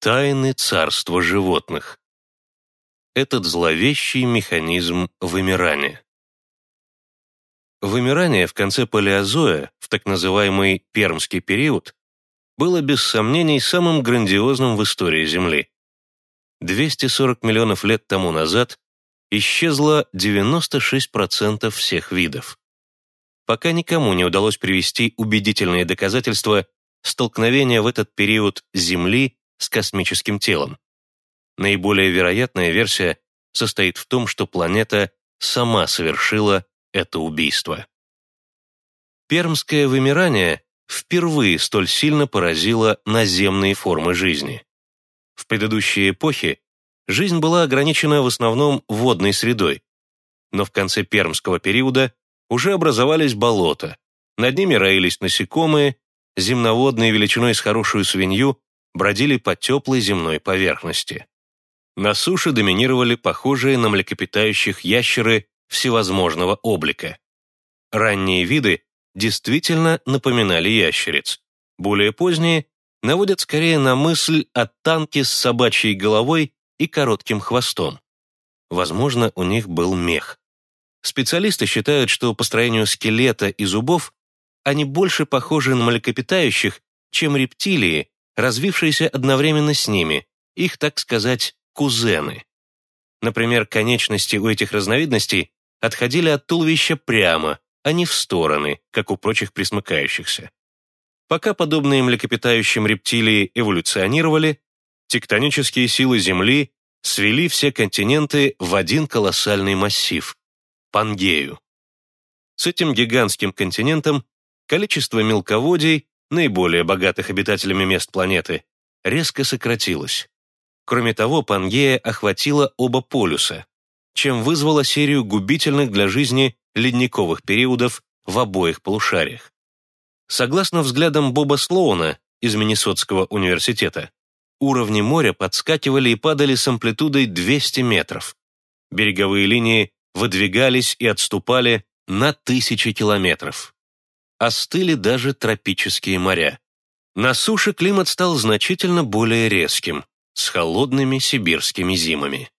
Тайны царства животных. Этот зловещий механизм вымирания. Вымирание в конце палеозоя, в так называемый пермский период, было без сомнений самым грандиозным в истории Земли. 240 миллионов лет тому назад исчезло 96% всех видов. Пока никому не удалось привести убедительные доказательства столкновения в этот период Земли с космическим телом. Наиболее вероятная версия состоит в том, что планета сама совершила это убийство. Пермское вымирание впервые столь сильно поразило наземные формы жизни. В предыдущие эпохи жизнь была ограничена в основном водной средой, но в конце пермского периода уже образовались болота, над ними роились насекомые, земноводные величиной с хорошую свинью бродили по теплой земной поверхности. На суше доминировали похожие на млекопитающих ящеры всевозможного облика. Ранние виды действительно напоминали ящериц. Более поздние наводят скорее на мысль о танке с собачьей головой и коротким хвостом. Возможно, у них был мех. Специалисты считают, что по строению скелета и зубов они больше похожи на млекопитающих, чем рептилии, развившиеся одновременно с ними, их, так сказать, кузены. Например, конечности у этих разновидностей отходили от туловища прямо, а не в стороны, как у прочих присмыкающихся. Пока подобные млекопитающим рептилии эволюционировали, тектонические силы Земли свели все континенты в один колоссальный массив – Пангею. С этим гигантским континентом количество мелководий, наиболее богатых обитателями мест планеты, резко сократилось. Кроме того, Пангея охватила оба полюса, чем вызвала серию губительных для жизни ледниковых периодов в обоих полушариях. Согласно взглядам Боба Слоуна из Миннесотского университета, уровни моря подскакивали и падали с амплитудой 200 метров. Береговые линии выдвигались и отступали на тысячи километров. Остыли даже тропические моря. На суше климат стал значительно более резким, с холодными сибирскими зимами.